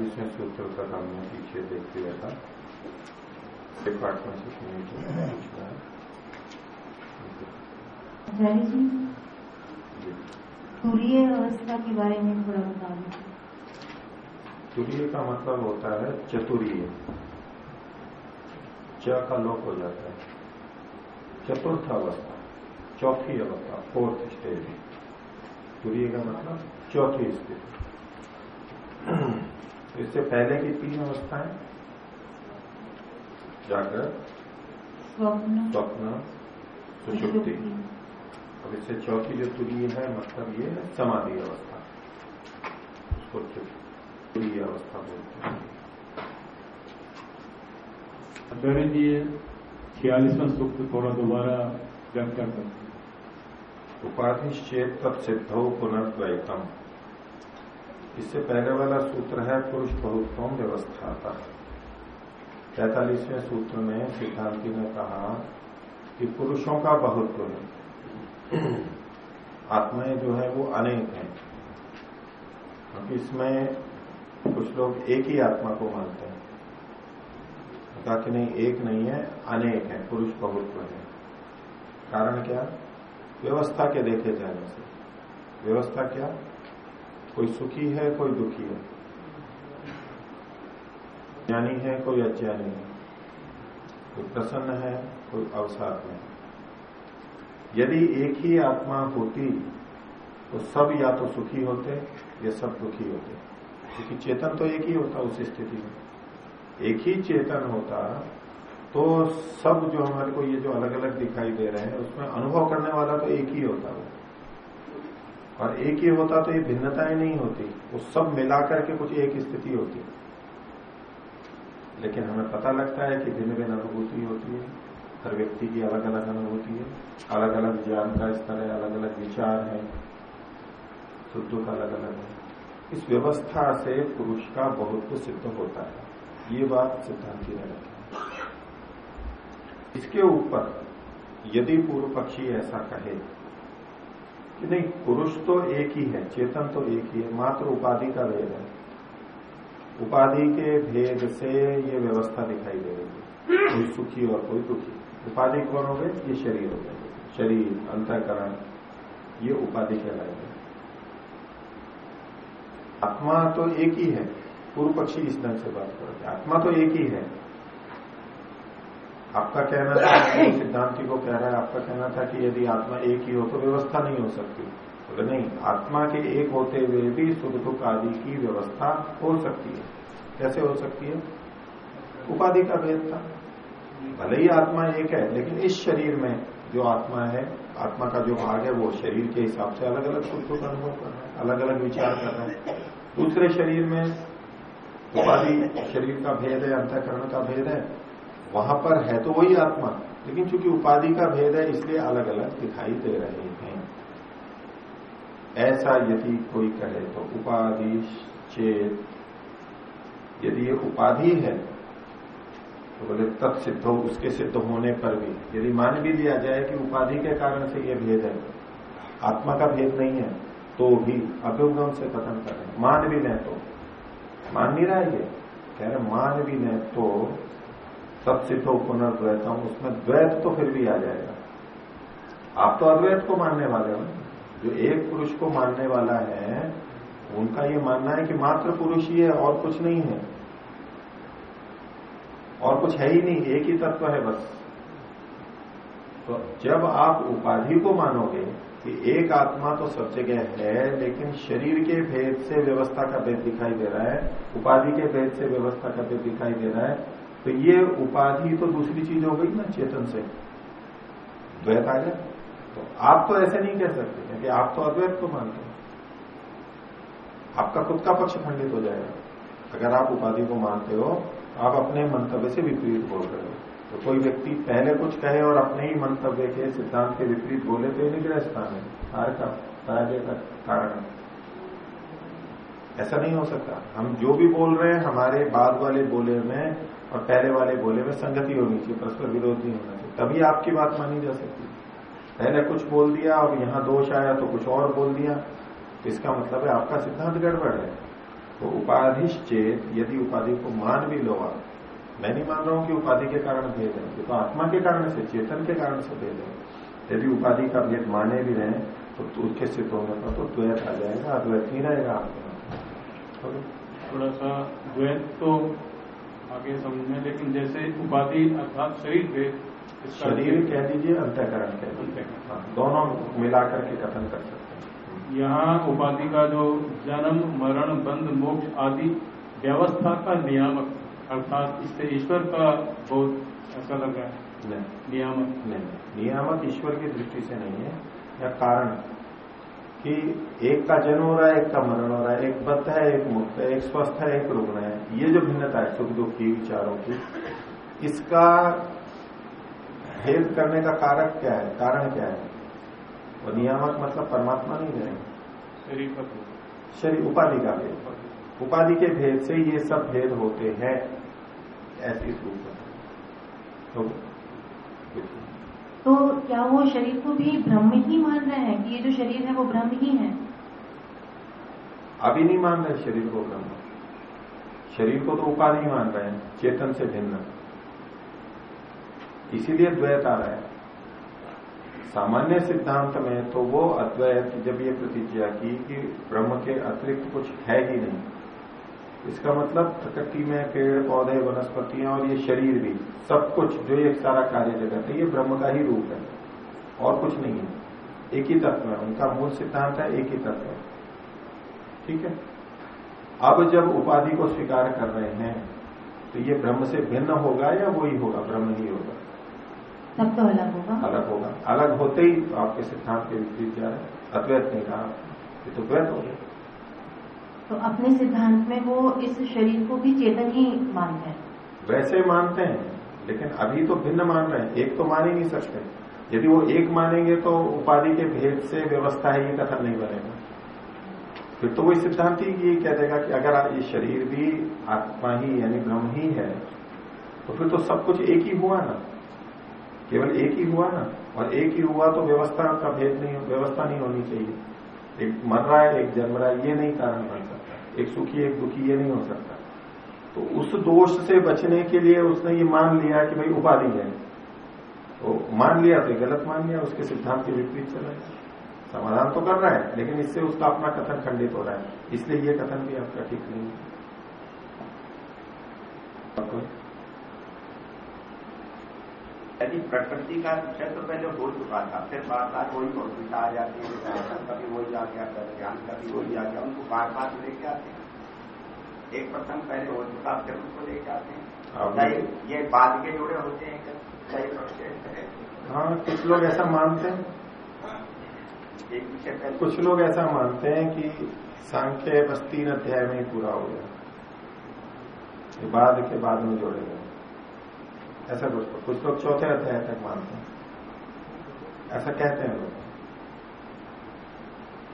छियालीसवें सूत्र का हमने पीछे देख लिया था एक में से सुनिए आचार्य जी तुरीय अवस्था के बारे में थोड़ा बता दें। तुरीय का मतलब होता है चतुरीय। च का लोप हो जाता है। चतुर्थ अवस्था चौथी अवस्था फोर्थ स्टेज। तुरीय का मतलब चौथी स्थिति इससे पहले की तीन अवस्थाएँ? जागृत स्वप्न। स्वप्न सुषुप्ति। अब इससे चौथी जो तुरीय है मतलब ये है समाधि अवस्था। उसको तुरीय अवस्था बोलते हैं। आचार्य जी छियालीसवा सूत्र थोड़ा दोबारा व्याख्या करते उपाधिश्चेत तब सिद्धो पुनर्द्वैतम। इससे पहले वाला सूत्र है पुरुष बहुत्वम व्यवस्था तैतालीसवें सूत्र में सिद्धांति ने कहा कि पुरुषों का बहुत्व है। आत्माएँ जो है वो अनेक हैं। क्योंकि इसमें कुछ लोग एक ही आत्मा को मानते हैं। कहा कि नहीं, एक नहीं है, अनेक है, पुरुष बहुत्व है। कारण क्या? व्यवस्था के देखे जाने से। व्यवस्था क्या? कोई सुखी है, कोई दुखी है। ज्ञानी है, कोई अज्ञानी है। कोई प्रसन्न है, कोई अवसाद में यदि एक ही आत्मा होती तो सब या तो सुखी होते, या सब दुखी होते। क्योंकि चेतन तो एक ही होता, उस स्थिति में। एक ही चेतन होता तो सब जो हमारे को ये जो अलग अलग दिखाई दे रहे हैं, उसमें अनुभव करने वाला तो एक ही होता वो। और एक ही होता तो ये भिन्नताएँ नहीं होती, वो सब मिलाकर के कुछ एक स्थिति होती लेकिन हमें पता लगता है कि भिन्न भिन्न अनुभूति होती है, हर व्यक्ति की अलग अलग अनुभूति है अलग अलग ज्ञान का स्तर है अलग अलग विचार है सुख दुख अलग अलग है। इस व्यवस्था से पुरुष का बहुत कुछ सिद्ध होता है। ये बात सिद्धांत सिद्धांति ने रखी इसके ऊपर यदि पूर्व पक्षी ऐसा कहे कि नहीं, पुरुष तो एक ही है, चेतन तो एक ही है, मात्र उपाधि का भेद है। उपाधि के भेद से ये व्यवस्था दिखाई दे रही है, कोई सुखी और कोई दुखी। उपाधि कौन हो गए? ये शरीर हो गए। शरीर, अंतकरण, ये उपाधि कहलाएगा आत्मा तो एक ही है, पूर्व पक्षी इस ढंग से बात करते आत्मा तो एक ही है आपका कहना था सिद्धांति को कह रहा है, आपका कहना था कि यदि आत्मा एक ही हो तो व्यवस्था नहीं हो सकती। बोले, नहीं, आत्मा के एक होते हुए भी सुख दुख आदि की व्यवस्था हो सकती है। कैसे हो सकती है? उपाधि का भेद था। भले ही आत्मा एक है, लेकिन इस शरीर में जो आत्मा है, आत्मा का जो भाग है, वो शरीर के हिसाब से अलग अलग सुख दुख अनुभव कर रहा है अलग अलग विचार कर रहे हैं। दूसरे शरीर में उपाधि, शरीर का भेद है, अंतकरण का भेद है वहाँ पर है तो वही आत्मा, लेकिन चूँकि उपाधि का भेद है, इसलिए अलग अलग दिखाई दे रहे हैं। ऐसा यदि कोई कहे तो उपाधि चेत। यदि ये उपाधि है तो बोले तत्सिद्ध हो, उसके सिद्ध होने पर भी। यदि मान भी दिया जाए कि उपाधि के कारण से ये भेद है, आत्मा का भेद नहीं है तो भी अभ्युगम से कथन कर। रहे मान भी लें तो। मान नहीं रहा है ये? कह रहे मान भी लें तो सत्सिद्धो पुनर्द्वैतम, उसमें द्वैत तो फिर भी आ जाएगा। आप तो अद्वैत को मानने वाले हो। जो एक पुरुष को मानने वाला है, उनका ये मानना है कि मात्र पुरुष ही है, और कुछ नहीं है। और कुछ है ही नहीं, एक ही तत्व है बस। तो जब आप उपाधि को मानोगे कि एक आत्मा तो सब जगह है, लेकिन शरीर के भेद से व्यवस्था का भेद दिखाई दे रहा है, उपाधि के भेद से व्यवस्था का भेद दिखाई दे रहा है तो ये उपाधि तो दूसरी चीज़ हो गई ना चेतन से। द्वैत आ गया तो आप तो ऐसे नहीं कह सकते क्योंकि आप तो अद्वैत को मानते हैं। आपका खुद का पक्ष खंडित हो जाएगा। अगर आप उपाधि को मानते हो, आप अपने मंतव्य से विपरीत बोल रहे हो। तो कोई व्यक्ति पहले कुछ कहे और अपने ही मंतव्य के, सिद्धांत के विपरीत बोले तो ये निग्रह स्थान है। हार का पराजय का कारण ऐसा नहीं हो सकता। हम जो भी बोल रहे हैं, हमारे बाद वाले बोले में और पहले वाले बोले में संगति होनी चाहिए परस्पर विरोध नहीं होना चाहिए तभी आपकी बात मानी जा सकती पहले कुछ बोल दिया और यहाँ दोष आया तो कुछ और बोल दिया तो इसका मतलब है आपका सिद्धांत गड़बड़ है। तो उपाधिश्चेत यदि उपाधि को मान भी लो आप मैं नहीं मान रहा हूँ कि उपाधि के कारण भेद है ये तो आत्मा के कारण से चेतन के कारण से भेद है। यदि उपाधि का भेद माने भी रहे तो, उसके सिद्ध होने पर तो द्वैत आ जाएगा अद्वैत ही रहेगा आपके थोड़ा सा द्वैत तो आगे समझने लेकिन जैसे उपाधि अर्थात शरीर भेद शरीर कह दीजिए अंतकरण कह दीजिए। हाँ, दोनों मिलाकर के कथन कर सकते हैं। यहाँ उपाधि का जो जन्म मरण बंध मोक्ष आदि व्यवस्था का नियामक अर्थात इससे ईश्वर का बहुत ऐसा लग रहा है। नियामक। नहीं। नियामक ईश्वर की दृष्टि से नहीं है या कारण कि एक का जन्म हो रहा है एक का मरण हो रहा है एक बद्ध है एक मुक्त है एक स्वस्थ है एक रुग्ण है। ये जो भिन्नता है सुख दुख की विचारों की इसका भेद करने का कारक क्या है? कारण क्या है? और नियामक मतलब परमात्मा नहीं है। शरीर शरीर उपाधि का भेद। उपाधि के भेद से ये सब भेद होते हैं ऐसी सूच तो तो क्या वो शरीर को भी ब्रह्म ही मान रहे हैं? कि ये जो शरीर है, वो ब्रह्म ही है? अभी नहीं मान रहे शरीर को ब्रह्म। शरीर को तो उपाधि मान रहे हैं, चेतन से भिन्न। इसीलिए द्वैत आ रहा है। सामान्य सिद्धांत में तो वो अद्वैत, जब ये प्रतिज्ञा की कि ब्रह्म के अतिरिक्त कुछ है ही नहीं इसका मतलब प्रकृति में पेड़ पौधे वनस्पतियाँ और ये शरीर भी सब कुछ जो एक सारा कार्य जगत है ये ब्रह्म का ही रूप है। और कुछ नहीं है। एक ही तत्व है। उनका मूल सिद्धांत है एक ही तत्व है। ठीक है? अब जब उपाधि को स्वीकार कर रहे हैं तो ये ब्रह्म से भिन्न होगा या वही होगा? ब्रह्म ही होगा। तब तो अलग होगा। अलग होगा। अलग होते ही तो आपके सिद्धांत के विपरीत जा रहे अद्वैत नहीं कहा ये तो द्वैत हो गया। तो अपने सिद्धांत में वो इस शरीर को भी चेतन ही मानते हैं। वैसे मानते हैं, लेकिन अभी तो भिन्न मान रहे हैं। एक तो मान ही नहीं सकते। यदि वो एक मानेंगे तो उपाधि के भेद से व्यवस्था है कथन नहीं बनेगा। फिर तो वही सिद्धांत ही ये कह देगा कि अगर ये शरीर भी आत्मा ही, यानी ब्रह्म ही है तो फिर तो सब कुछ एक ही हुआ ना। केवल एक ही हुआ ना। और एक ही हुआ तो व्यवस्था का भेद नहीं, व्यवस्था नहीं होनी चाहिए। एक मर रहा है, एक जन्म रहा है, ये नहीं कारण बन एक सुखी, एक दुखी ये नहीं हो सकता। तो उस दोष से बचने के लिए उसने ये मान लिया कि भाई उपाधि है। तो मान लिया तो गलत मान लिया, उसके सिद्धांत के विपरीत चल चला समाधान तो कर रहा है, लेकिन इससे उसका अपना कथन खंडित हो रहा है। इसलिए ये कथन भी आपका ठीक नहीं है। यदि प्रकृति का तो पहले हो चुका था फिर बार बार वही कविता आ जाती है कभी वही आ गया कभी ज्ञान कभी वही आ गया उनको बार बार लेके आते हैं। एक प्रसंग पहले हो चुका फिर उनको लेके आते हैं। ये बाद के जुड़े होते हैं हाँ। कुछ लोग ऐसा मानते हैं। कुछ लोग ऐसा मानते हैं कि सांख्य बस तीन अध्याय में ही पूरा हो गया। बाद के बाद में जोड़े गए ऐसा कुछ कुछ लोग चौथे अध्याय तक मानते हैं। ऐसा कहते हैं लोग।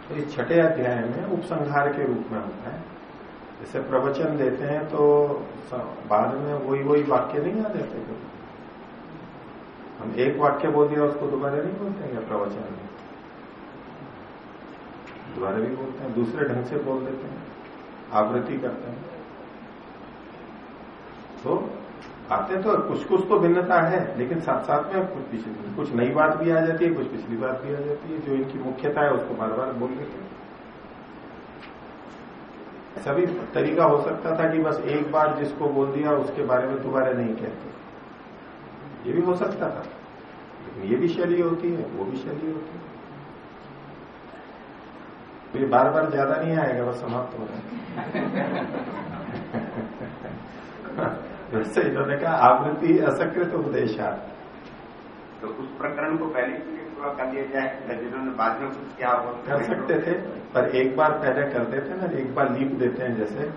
तो इस छठे अध्याय में उपसंहार के रूप में होता है। जैसे प्रवचन देते हैं तो बाद में वही वही वाक्य नहीं आ जाते हम एक वाक्य बोल दिया, उसको दोबारा नहीं बोलते हैं प्रवचन में? दोबारा भी बोलते हैं, दूसरे ढंग से बोल देते हैं, आवृत्ति करते हैं तो आते तो कुछ कुछ तो भिन्नता है, लेकिन साथ साथ में कुछ पिछली कुछ नई बात भी आ जाती है, कुछ पिछली बात भी आ जाती है, जो इनकी मुख्यता है उसको बार बार बोल देते हैं ऐसा भी तरीका हो सकता था कि बस एक बार जिसको बोल दिया, उसके बारे में दोबारा नहीं कहते। ये भी हो सकता था। लेकिन ये भी शैली होती है, वो भी शैली होती है। तो ये बार बार ज़्यादा नहीं आएगा, बस समाप्त हो है। वैसे इन्होंने कहा आवृत्ति असकृत उपदेशा तो उस प्रकरण को पहले पूरा कर दिया जाए जिन्होंने बाद में कुछ क्या हो कर सकते थे पर एक बार पहले कर देते ना एक बार लीप देते हैं जैसे।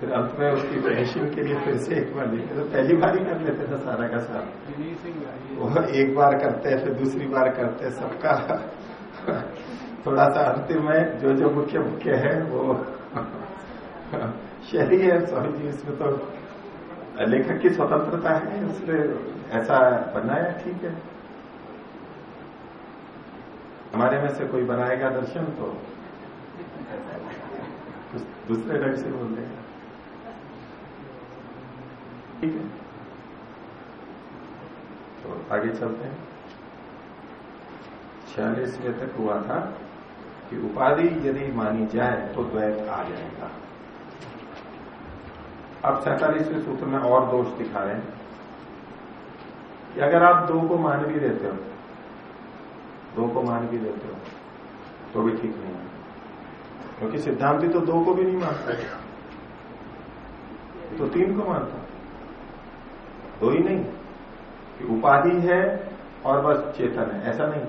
फिर अंत में उसकी फिनिशिंग के लिए फिर से एक बार लिखते तो पहली बार ही कर लेते थे सारा का सारा। वो एक बार करते हैं फिर दूसरी बार करते हैं सबका थोड़ा सा अंतिम में जो जो मुख्य मुख्य है वो। शैली है स्वामी जी इसमें तो लेखक की स्वतंत्रता है, उसने ऐसा बनाया, ठीक है। हमारे में से कोई बनाएगा दर्शन तो दूसरे ढंग से बोल देगा। ठीक है। तो आगे चलते हैं। छियालीसवें तक हुआ था कि उपाधि यदि मानी जाए तो द्वैत आ जाएगा। अब सैतालीसवें सूत्र में और दोष दिखा रहे हैं। कि अगर आप दो को मान भी देते हो, दो को मान भी देते हो तो भी ठीक नहीं है। क्योंकि सिद्धांति तो दो को भी नहीं मानता तो तीन को मानता दो ही नहीं। कि उपाधि है और बस चेतन है, ऐसा नहीं।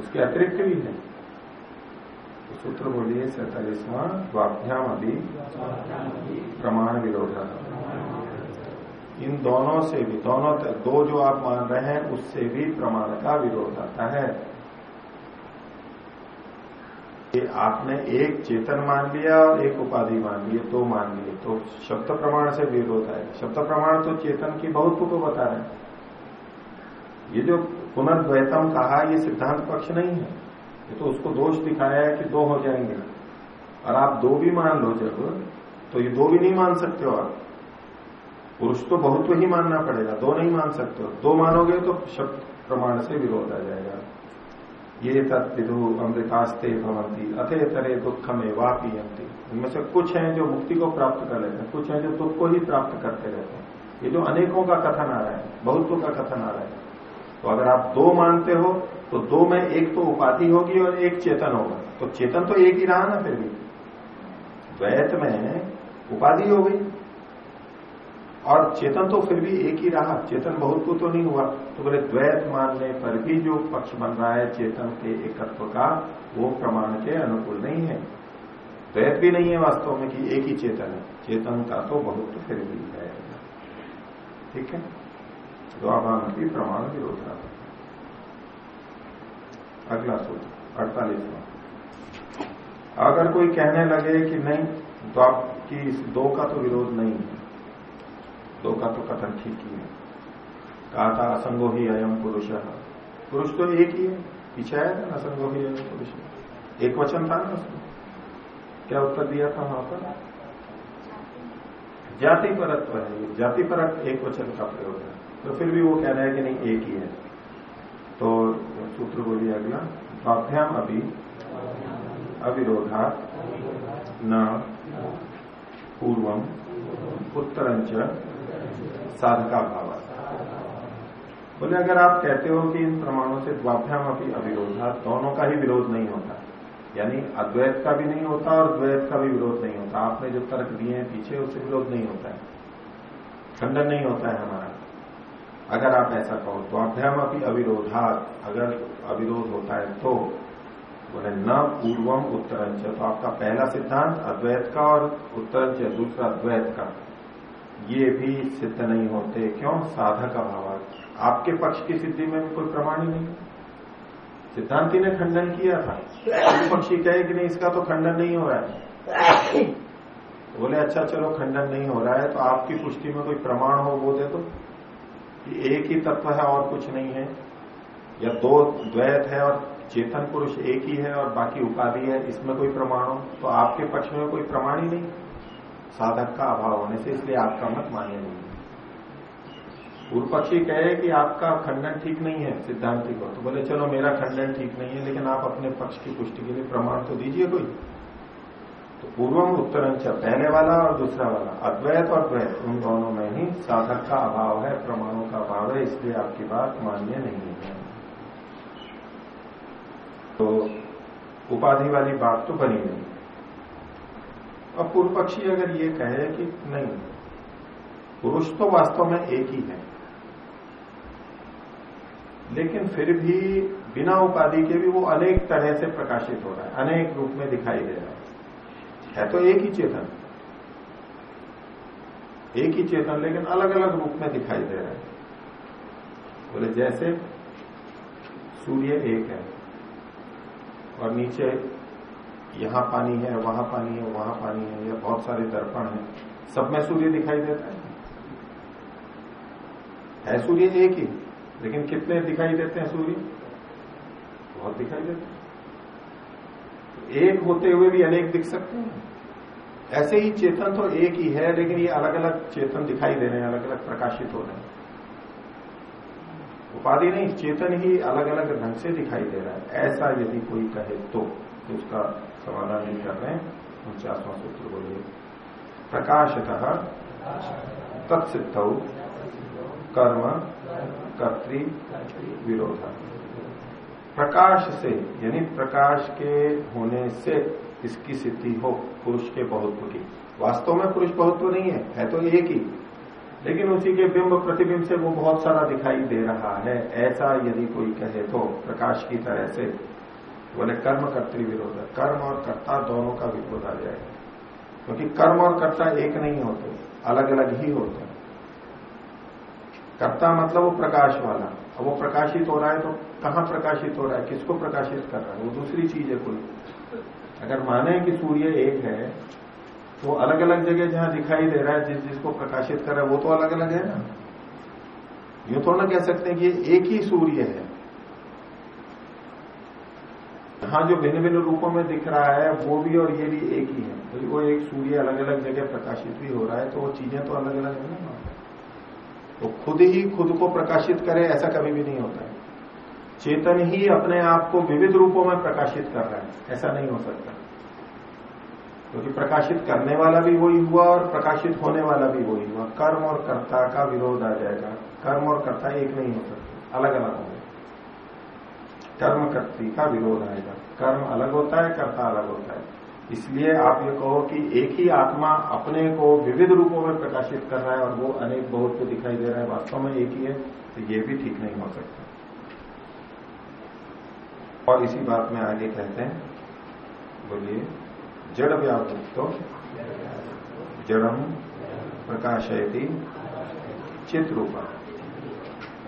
उसके अतिरिक्त भी है। सूत्र बोलिए सैतालीसवां द्वाभ्याम अभी प्रमाण विरोधा इन दोनों से भी दोनों तक दो जो आप मान रहे हैं उससे भी प्रमाण का विरोध आता है। कि आपने एक चेतन मान लिया और एक उपाधि मान लिए दो मान लिए तो शब्द प्रमाण से विरोध है। शब्द प्रमाण तो चेतन की बहुत को बता रहे हैं। ये जो पुनर्द्वैतम कहा ये सिद्धांत पक्ष नहीं है। ये तो उसको दोष दिखाया है कि दो हो जाएँगे। और आप दो भी मान लो जब तो ये दो भी नहीं मान सकते हो आप। पुरुष तो बहुत ही मानना पड़ेगा, दो नहीं मान सकते हो। दो मानोगे तो शब्द प्रमाण से विरोध आ जाएगा। ये तत्विदु अमृतास्ते भवंती अथे तरे में वापियंती इनमें से कुछ हैं जो मुक्ति को प्राप्त कर लेते हैं, कुछ हैं जो दुख को ही प्राप्त करते रहते हैं। ये जो अनेकों का कथन आ रहा है, बहुतों का कथन आ रहा है। तो अगर आप दो मानते हो तो दो में एक तो उपाधि होगी और एक चेतन होगा। तो चेतन तो एक ही रहा ना फिर भी। द्वैत में उपाधि हो गई। और चेतन तो फिर भी एक ही रहा। चेतन बहुत को तो नहीं हुआ। तो बोले, द्वैत मानने पर भी जो पक्ष बन रहा है चेतन के एकत्व का, वो प्रमाण के अनुकूल नहीं है। द्वैत भी नहीं है वास्तव में कि एक ही चेतन है। चेतन का तो बहुत फिर भी है। ठीक है? द्वाभान प्रमाण विरोधा अगला सूत्र अड़तालीसवा अगर कोई कहने लगे कि नहीं द्वाप की इस दो का तो विरोध नहीं है। दो का तो कथन ठीक ही है। कहा था असंगो ही अयम पुरुष। पुरुष तो एक ही है पीछे आया था असंगो ही अयम पुरुष। एक वचन था ना उसमें। क्या उत्तर दिया था वहाँ पर? जाति। परत्व है जाति परक एक वचन का प्रयोग है। तो फिर भी वो कह रहा है कि नहीं, एक ही है। तो सूत्र बोलिए अगला। स्वाभ्याम अभी अविरोधा न, पूर्वम उत्तरंच साधका भाव बोले, अगर आप कहते हो कि इन प्रमाणों से द्वाभ्याम अभी अविरोधा दोनों का ही विरोध नहीं होता। यानी अद्वैत का भी नहीं होता और द्वैत का भी विरोध नहीं होता। आपने जो तर्क दिए हैं, पीछे उससे विरोध नहीं होता है। खंडन नहीं होता है हमारा। अगर आप ऐसा कहो तो अभ्याम अभी अविरोधात, अगर अविरोध होता है तो बोले, न पूर्वम उत्तरंच तो आपका पहला सिद्धांत अद्वैत का और उत्तरंच दूसरा अद्वैत का। ये भी सिद्ध नहीं होते, क्यों? साधक अभाव आपके पक्ष की सिद्धि में भी कोई प्रमाण ही नहीं। सिद्धांति ने खंडन किया था। पक्षी कहे कि नहीं, इसका तो खंडन नहीं हो रहा है। तो बोले अच्छा चलो, खंडन नहीं हो रहा है तो आपकी पुष्टि में कोई प्रमाण हो वो दे दो। कि एक ही तत्व है और कुछ नहीं है। या दो द्वैत है और चेतन पुरुष एक ही है और बाकी उपाधि है, इसमें कोई प्रमाण हो? तो आपके पक्ष में कोई प्रमाण ही नहीं। साधक का अभाव होने से इसलिए आपका मत मान्य नहीं। है पूर्व पक्षी कहे कि आपका खंडन ठीक नहीं है, सिद्धांति को। तो बोले, चलो, मेरा खंडन ठीक नहीं है, लेकिन आप अपने पक्ष की पुष्टि के लिए प्रमाण तो दीजिए कोई। तो पूर्वम उत्तरंच पहले वाला और दूसरा वाला। अद्वैत और द्वैत, उन दोनों में ही साधक का अभाव है, प्रमाणों का अभाव है, इसलिए आपकी बात मान्य नहीं है। तो उपाधि वाली बात तो बनी नहीं। अब पूर्व पक्षी अगर ये कहे कि नहीं, पुरुष तो वास्तव में एक ही है। लेकिन फिर भी बिना उपाधि के भी वो अनेक तरह से प्रकाशित हो रहा है, अनेक रूप में दिखाई दे रहा है। है तो एक ही चेतन। एक ही चेतन, लेकिन अलग अलग रूप में दिखाई दे रहा है। बोले, जैसे सूर्य एक है और नीचे यहाँ पानी है, वहाँ पानी है, वहाँ पानी है, या बहुत सारे दर्पण है, सब में सूर्य दिखाई देता है। है सूर्य एक ही, लेकिन कितने दिखाई देते हैं सूर्य? बहुत दिखाई देते तो एक होते हुए भी अनेक दिख सकते हैं। ऐसे ही चेतन तो एक ही है लेकिन ये अलग अलग चेतन दिखाई दे रहे हैं अलग अलग प्रकाशित हो रहे हैं। उपाधि नहीं चेतन ही अलग अलग ढंग से दिखाई दे रहा है। ऐसा यदि कोई कहे तो, तो उसका समाधान नहीं कर रहे हैं। उनचासवां सूत्र बोलिए। प्रकाशतः तत्सिद्ध कर्म कर्तृ विरोध। प्रकाश से, यानी प्रकाश के होने से इसकी सिद्धि हो, पुरुष के बहुत्व की। वास्तव में पुरुष बहुत्व नहीं है है तो एक ही। लेकिन उसी के बिंब प्रतिबिंब से वो बहुत सारा दिखाई दे रहा है। ऐसा यदि कोई कहे तो प्रकाश की तरह से। बोले, कर्म कर्तृ विरोध। है कर्म और कर्ता दोनों का विरोध आ जाएगा क्योंकि कर्म और कर्ता एक नहीं होते अलग अलग ही होते हैं। कर्ता मतलब वो प्रकाश वाला। अब वो प्रकाशित हो रहा है तो कहाँ प्रकाशित हो रहा है? किसको प्रकाशित कर रहा है? वो दूसरी चीज़ है कोई। अगर माने कि सूर्य एक है तो अलग अलग जगह जहाँ दिखाई दे रहा है, जिस, जिसको प्रकाशित कर रहा है, वो तो अलग अलग है ना? यूँ तो ना कह सकते हैं कि एक ही सूर्य है। यहाँ जो भिन्न भिन्न रूपों में दिख रहा है, वो भी और ये भी एक ही है। तो वो एक सूर्य अलग अलग जगह प्रकाशित भी हो रहा है तो वो चीज़ें तो अलग अलग है ना तो खुद ही खुद को प्रकाशित करे, ऐसा कभी भी नहीं होता है। चेतन ही अपने आप को विविध रूपों में प्रकाशित कर रहा है, ऐसा नहीं हो सकता। क्योंकि तो प्रकाशित करने वाला भी वही हुआ और प्रकाशित होने वाला भी वही हुआ। कर्म और कर्ता का विरोध आ जाएगा। कर्म और कर्ता एक नहीं हो सकते अलग अलग होंगे। कर्म कर्ती का विरोध आएगा। कर्म अलग होता है, कर्ता अलग होता है। इसलिए आप ये कहो कि एक ही आत्मा अपने को विविध रूपों में प्रकाशित कर रहा है और वो अनेक बहुत को दिखाई दे रहा है, वास्तव में एक ही है तो ये भी ठीक नहीं हो सकता। और इसी बात में आगे कहते हैं, बोलिए, जड़ व्यावृत्तो, जड़म प्रकाशयती चित रूपा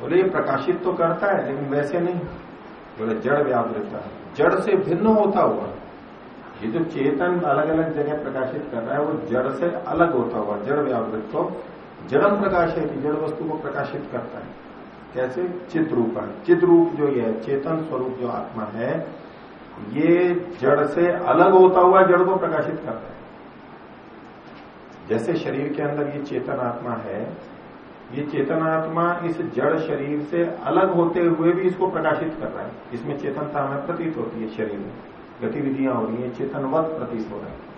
बोले ये प्रकाशित तो करता है, लेकिन वैसे नहीं। बोले, जड़ व्यावृत जड़ से भिन्न होता हुआ ये जो चेतन अलग अलग जगह प्रकाशित कर रहा है, वो जड़ से अलग होता हुआ, जड़ व्यावृत तो जड़म प्रकाश है जड़ वस्तु को प्रकाशित करता है। कैसे? चित रूप है चित रूप जो ये चेतन स्वरूप जो आत्मा है, ये जड़ से अलग होता हुआ जड़ को प्रकाशित करता है। जैसे शरीर के अंदर ये चेतन आत्मा है, ये चेतन आत्मा इस जड़ शरीर से अलग होते हुए भी इसको प्रकाशित कर रहा है। इसमें चेतनता हमें प्रतीत होती है शरीर में। गतिविधियाँ हो रही है, चेतनवत प्रतीत हो रहा है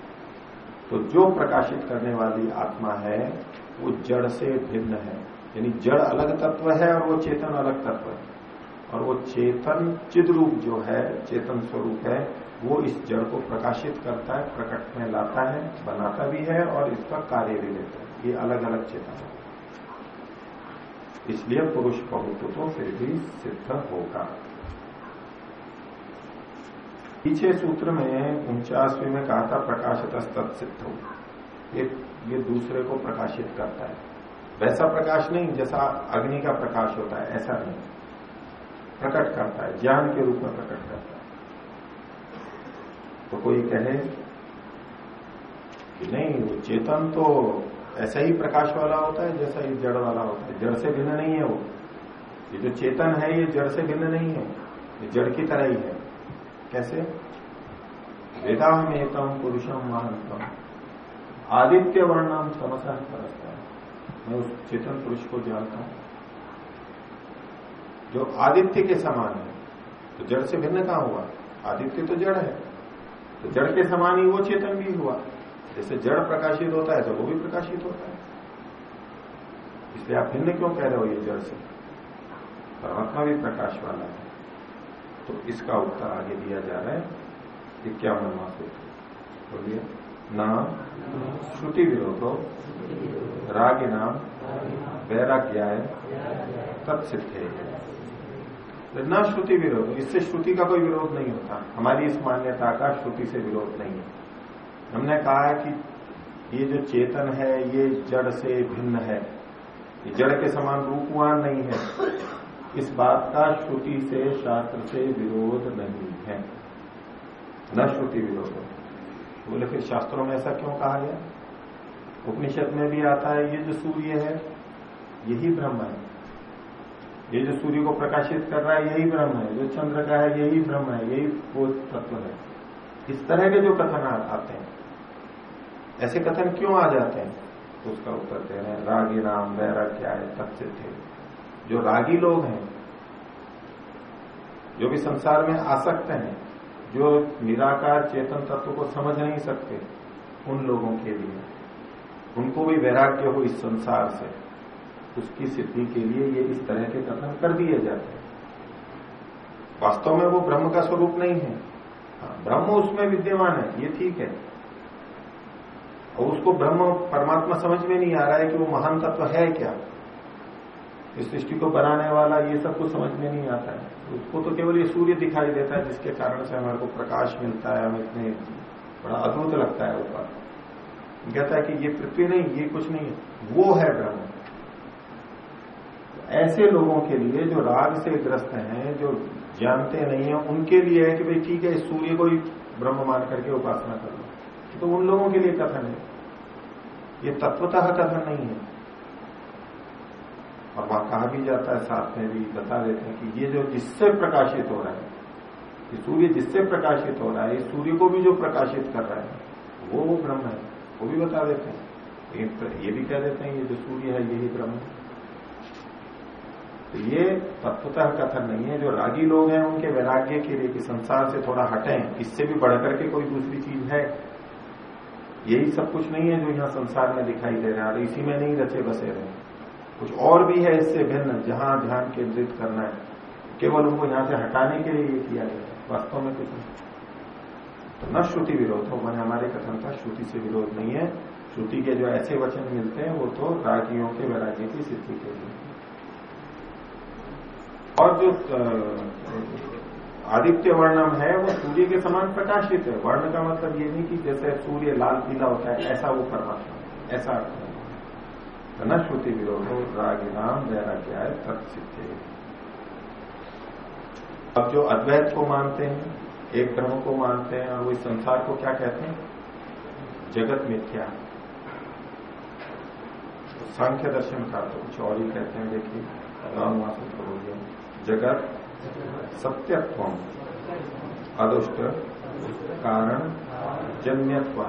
तो जो प्रकाशित करने वाली आत्मा है, वो जड़ से भिन्न है। यानी जड़ अलग तत्व है और वो चेतन अलग तत्व है। और वो चेतन चिद रूप जो है, चेतन स्वरूप है, वो इस जड़ को प्रकाशित करता है, प्रकट में लाता है, बनाता भी है और इसका कार्य भी लेता है। ये अलग अलग चेतन है। इसलिए पुरुष बहुत तो फिर भी सिद्ध होगा। पीछे सूत्र में उनचासवीं में कहा था प्रकाशित तत्सिद्ध हो ये ये दूसरे को प्रकाशित करता है। वैसा प्रकाश नहीं, जैसा अग्नि का प्रकाश होता है, ऐसा नहीं। प्रकट करता है, ज्ञान के रूप में प्रकट करता है। तो कोई कहे कि नहीं, वो चेतन तो ऐसा ही प्रकाश वाला होता है, जैसा ही जड़ वाला होता है। जड़ से भिन्न नहीं है वो। ये जो चेतन है, ये जड़ से भिन्न नहीं है। ये जड़ की तरह ही है। कैसे? वेदाहमेतम पुरुषम महंतम आदित्य वर्णम समसा परस्ता मैं उस चेतन पुरुष को जानता हूँ। जो आदित्य के समान है तो जड़ से भिन्न कहाँ हुआ? आदित्य तो जड़ है। तो जड़ के समान ही वो चेतन भी हुआ। जैसे जड़ प्रकाशित होता है तो वो भी प्रकाशित होता है। इसलिए आप भिन्न क्यों कह रहे हो ये जड़ से? परमात्मा भी प्रकाश वाला है। तो इसका उत्तर आगे दिया जा रहा है इक्यावनवा सूत्र बोलिए। नाम। श्रुति विरोधो। रागी नाम। वैराग्याय। तत्सिद्धे। न श्रुति विरोध। इससे श्रुति का कोई विरोध नहीं होता। हमारी इस मान्यता का श्रुति से विरोध नहीं है। हमने कहा है कि ये जो चेतन है, ये जड़ से भिन्न है। ये जड़ के समान रूपवान नहीं है। इस बात का श्रुति से शास्त्र से विरोध नहीं है। न श्रुति विरोध। बोले, फिर शास्त्रों में ऐसा क्यों कहा गया? उपनिषद में भी आता है, ये जो सूर्य है, यही ब्रह्म है। ये जो सूर्य को प्रकाशित कर रहा है, यही ब्रह्म है। जो चंद्र का है, यही ब्रह्म है, यही वो तत्व है। इस तरह के जो कथन आते हैं, ऐसे कथन क्यों आ जाते हैं? उसका उत्तर दे रहे हैं, रागी है तत्सिद्ध। जो रागी लोग हैं जो भी संसार में आसक्त हैं जो निराकार चेतन तत्व को समझ नहीं सकते उन लोगों के लिए उनको भी वैराग्य हो इस संसार से उसकी सिद्धि के लिए ये इस तरह के कथन कर दिए जाते हैं। वास्तव में वो ब्रह्म का स्वरूप नहीं है। हाँ, ब्रह्म उसमें विद्यमान है ये ठीक है। और उसको ब्रह्म परमात्मा समझ में नहीं आ रहा है कि वो महान तत्व है क्या। इस सृष्टि को बनाने वाला ये सब कुछ समझ में नहीं आता है। उसको तो केवल ये सूर्य दिखाई देता है, जिसके कारण से हमारे को प्रकाश मिलता है, हमें इतने बड़ा अद्भुत लगता है ऊपर। कहता है कि ये पृथ्वी नहीं, ये कुछ नहीं है, वो है ब्रह्म। ऐसे लोगों के लिए जो राग से ग्रस्त हैं, जो जानते नहीं है, उनके लिए है कि भाई ठीक है, इस सूर्य को ही ब्रह्म मान करके उपासना कर लो। तो उन लोगों के लिए कथन है। ये तत्वतः कथन नहीं है। और वहाँ कहा भी जाता है, साथ में भी बता देते हैं कि ये जो जिससे प्रकाशित हो रहा है, ये सूर्य जिससे प्रकाशित हो रहा है इस सूर्य को भी जो प्रकाशित कर रहा है, वो वो ब्रह्म है, वो भी बता देते हैं। ये भी कह देते हैं, ये जो सूर्य है, यही ब्रह्म है। तो ये तत्वतः कथन नहीं है, जो रागी लोग हैं, उनके वैराग्य के लिए कि संसार से थोड़ा हटें, इससे भी बढ़कर के कोई दूसरी चीज़ है। यही सब कुछ नहीं है जो यहाँ संसार में दिखाई दे रहा है इसी में नहीं रचे बसे रहे। कुछ और भी है इससे भिन्न, जहाँ ध्यान केंद्रित करना है। केवल उनको यहाँ से हटाने के लिए ये किया गया वास्तव में कुछ नहीं। तो न श्रुति विरोध हो, मैंने हमारे कथन का श्रुति से विरोध नहीं है। श्रुति के जो ऐसे वचन मिलते हैं, वो तो रागियों के वैराग्य की सिद्धि के लिए। और जो आदित्य वर्णम है, वो सूर्य के समान प्रकाशित है। वर्ण का मतलब ये नहीं कि जैसे सूर्य लाल पीला होता है, ऐसा वो परमात्मा ऐसा अर्थ है तो न श्रुति विरोधो राग नाम वैराग्य है अब जो अद्वैत को मानते हैं, एक ब्रह्म को मानते हैं, और वो इस संसार को क्या कहते हैं? जगत मिथ्या। सांख्य दर्शन का तो कुछ और ही कहते हैं, देखिए से हो जगत सत्यत्व अदुष्ट कारण जन्यत्व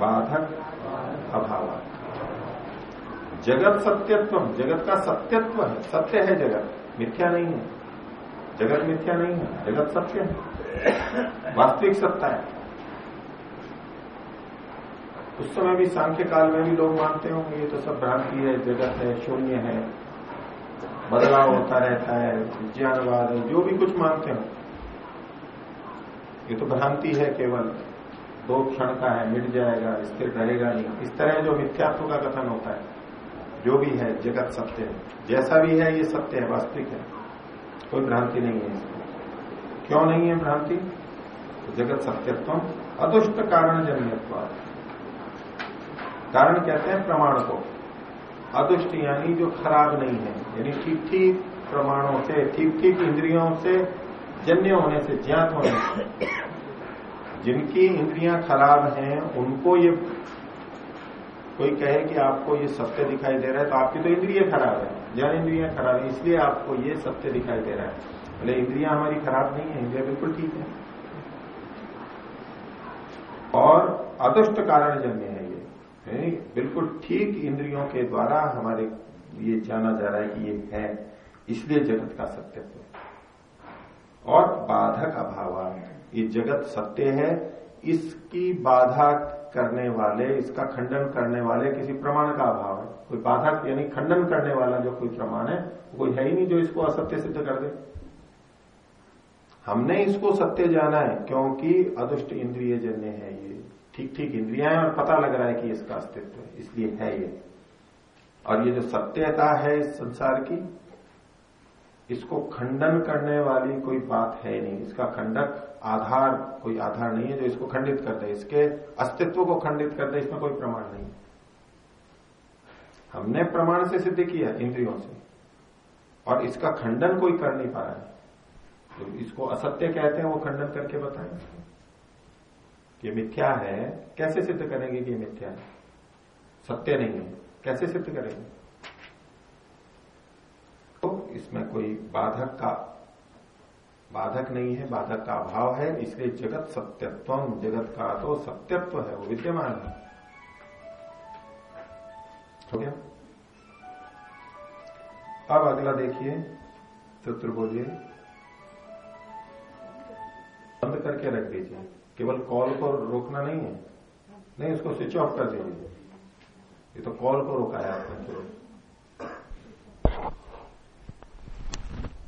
बाधक अभाव जगत सत्यत्व जगत का सत्यत्व है, सत्य है जगत। मिथ्या नहीं है। जगत मिथ्या नहीं है, जगत सत्य है। वास्तविक सत्ता है। उस समय भी सांख्य काल में भी लोग मानते होंगे, ये तो सब भ्रांति है, जगत है, शून्य है। बदलाव होता रहता है, विज्ञानवाद है, जो भी कुछ मानते हो। ये तो भ्रांति है केवल। दो क्षण का है, मिट जाएगा, स्थिर रहेगा नहीं। इस तरह जो मिथ्यात्व का कथन होता है। जो भी है, जगत सत्य है। जैसा भी है, ये सत्य है, वास्तविक है। कोई भ्रांति नहीं है इसमें। क्यों नहीं है भ्रांति? जगत सत्यत्व अदुष्ट कारण जन्यत्व कारण कहते हैं प्रमाण को। अदुष्ट यानी जो खराब नहीं है, यानी ठीक ठीक प्रमाणों से ठीक ठीक इंद्रियों से जन्य होने से, ज्ञात होने से। जिनकी इंद्रियाँ खराब हैं, उनको ये कोई कहे कि आपको ये सत्य दिखाई दे रहा है तो आपकी तो इंद्रिय खराब है। ज्ञान इंद्रिया खराब है, इसलिए आपको ये सत्य दिखाई दे रहा है। बोले इंद्रिया हमारी खराब नहीं है, इंद्रिया बिल्कुल ठीक है। और अदुष्ट कारण जन्य है ये। बिल्कुल ठीक इंद्रियों के द्वारा हमारे ये जाना जा रहा है कि ये है, इसलिए जगत का सत्यत्व और बाधक अभाव ये जगत सत्य है, इसकी बाधा करने वाले, इसका खंडन करने वाले किसी प्रमाण का अभाव है। कोई बाधक यानी खंडन करने वाला जो कोई प्रमाण है, कोई है ही नहीं जो इसको असत्य सिद्ध कर दे। हमने इसको सत्य जाना है, क्योंकि अदुष्ट इंद्रिय जन्य है ये। ठीक ठीक इंद्रिया है और पता लग रहा है कि इसका अस्तित्व है, इसलिए है ये। और ये जो सत्यता है इस संसार की इसको खंडन करने वाली कोई बात है नहीं। इसका खंडक आधार, कोई आधार नहीं है जो इसको खंडित कर दे इसके अस्तित्व को खंडित कर दे इसमें कोई प्रमाण नहीं। हमने प्रमाण से सिद्ध किया इंद्रियों से, और इसका खंडन कोई कर नहीं पा रहा है। तो इसको असत्य कहते हैं, वो खंडन करके बताएँ ये मिथ्या है, कैसे सिद्ध करेंगे कि मिथ्या है? सत्य नहीं है, कैसे सिद्ध करेंगे? इसमें कोई बाधक का, बाधक नहीं है, बाधक का अभाव है, इसलिए जगत सत्यत्व, जगत का तो सत्यत्व है, वो विद्यमान है। हो गया? अब अगला देखिए बोलिए। बंद करके रख दीजिए। केवल कॉल को रोकना नहीं है। नहीं, उसको स्विच ऑफ़ कर दीजिए। ये तो कॉल को रोका है आपने। केवल